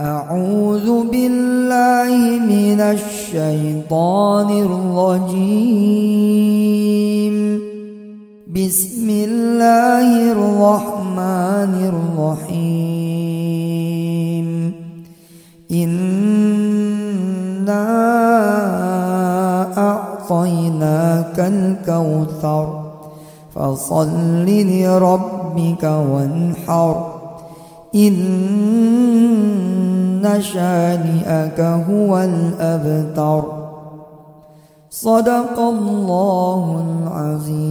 أعوذ بالله من الشيطان الرجيم. بسم الله الرحمن الرحيم. إنا أعطيناك الكوثر. فصل لربك وانحر. إن شانئك هو الأبتر. صدق الله العظيم.